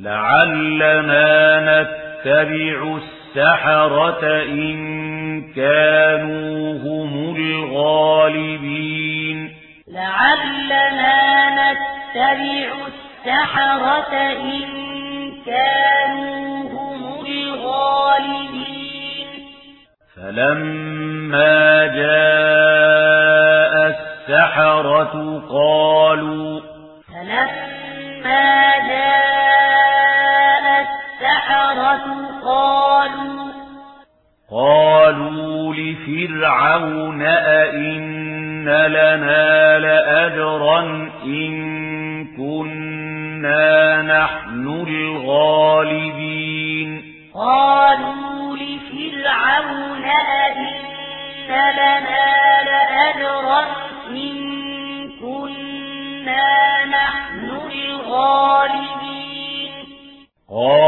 لعلنا نتبع السحرة إن كانوا هم الغالبين. لعلنا نتبع السحرة إن كانوا هم الغالبين. فلما جاء السحرة قالوا فلما قالوا قالوا لفرعون أئن لنا لأجرا إن كنا نحن الغالبين قالوا لفرعون أئن لنا لأجرا إن كنا نحن الغالبين قالوا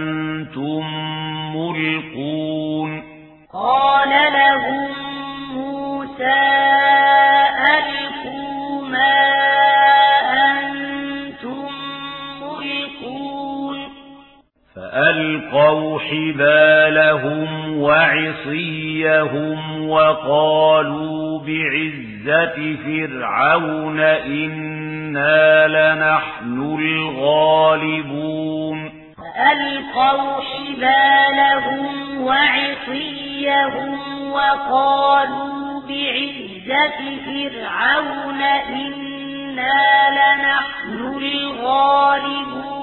ألقوا حبالهم وعصيهم وقالوا بعزة فرعون إنا لنحن الغالبون ألقوا حبالهم وعصيهم وقالوا بعزة فرعون إنا لنحن الغالبون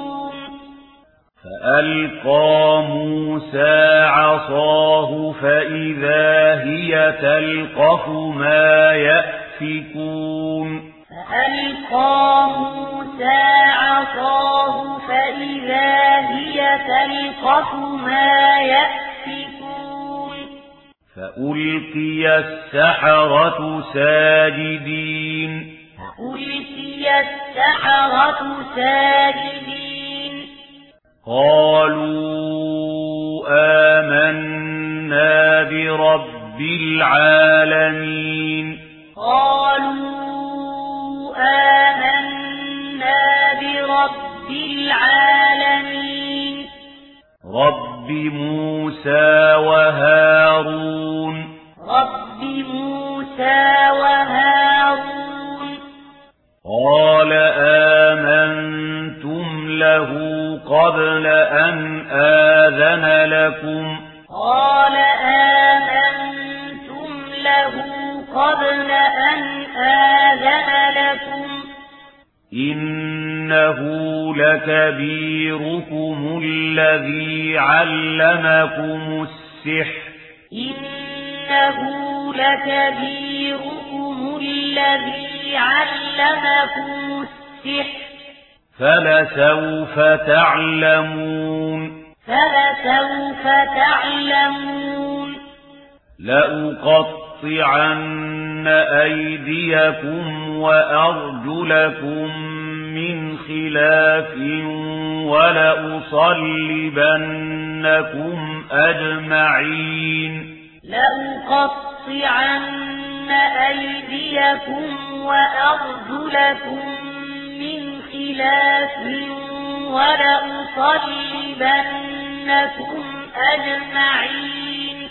فألقى موسى عصاه فإذا هي تلقف ما يأفكون فألقى موسى عصاه فإذا هي تلقف ما يأفكون فألقي السحرة ساجدين فألقي السحرة ساجدين قالوا آمنا برب العالمين. قالوا آمنا برب العالمين. رب موسى وهارون. رب موسى قبل أن آذن لكم. قال آمنتم له قبل أن آذن لكم. إنه لكبيركم الذي علمكم السحر. إنه لكبيركم الذي علمكم السحر. فلسوف تعلمون. فلسوف تعلمون. لأقطعن أيديكم وأرجلكم من خلاف ولأصلبنكم أجمعين. لأقطعن أيديكم وأرجلكم من اختلاف ولأصلبنكم أجمعين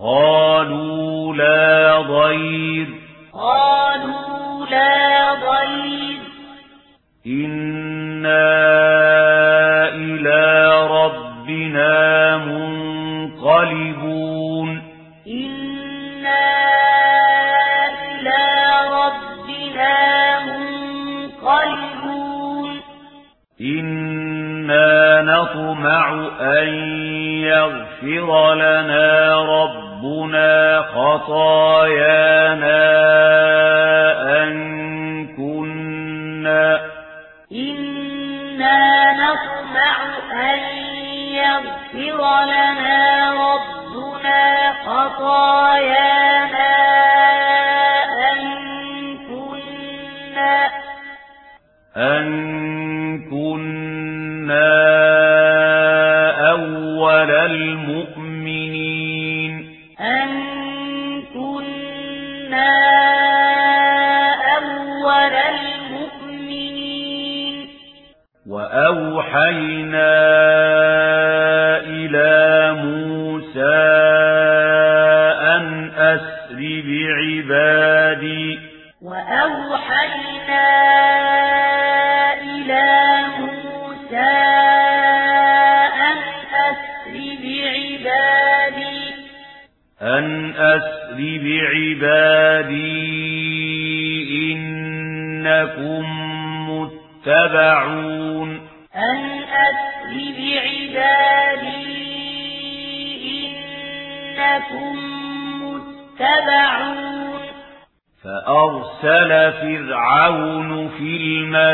قالوا لا ضير قالوا لا ضير إِنَّا نطمع أن يغفر لنا ربنا خطايانا أن كنا إنا نطمع أن يغفر لنا ربنا خطايانا أن كنا أن أوحينا إلى موسى أن أسر بعبادي وأوحينا إلى موسى أن أسر بعبادي أن أسر بعبادي إنكم تتبعون أن أتي بعبادي إنكم متبعون. فأرسل فرعون في المدائن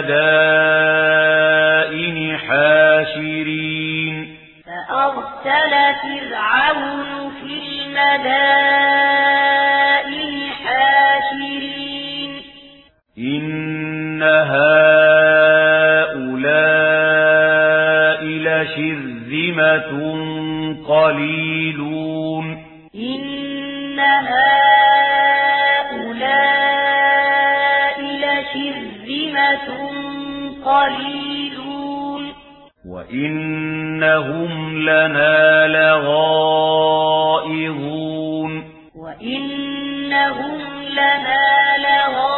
حاشرين. فأرسل فرعون في المدائن حاشرين. إن هذا أَكِذِّمَةٌ قَلِيلُونَ وَإِنَّهُمْ لَنَا لَغَائِظُونَ وَإِنَّهُمْ لَنَا لَغَائِظُونَ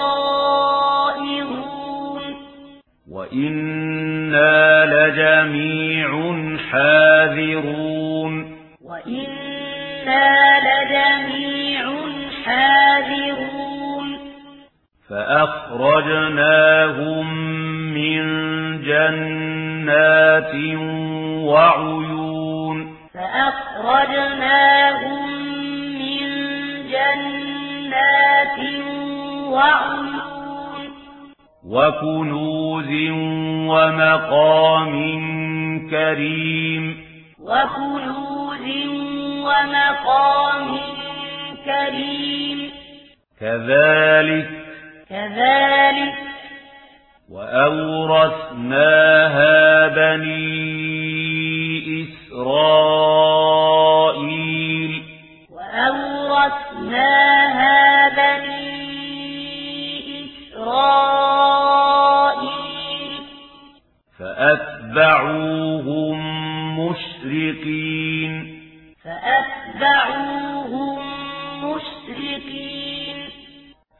وَإِنَّا لَجَمِيعٌ حَاذِرُونَ فأخرجناهم من جنات وعيون فأخرجناهم من جنات وعيون وكنوز ومقام كريم وكنوز ومقام كريم كذلك كذلك وأورثناها بني إسرائيل وأورثناها بني إسرائيل فأتبعوهم مشرقين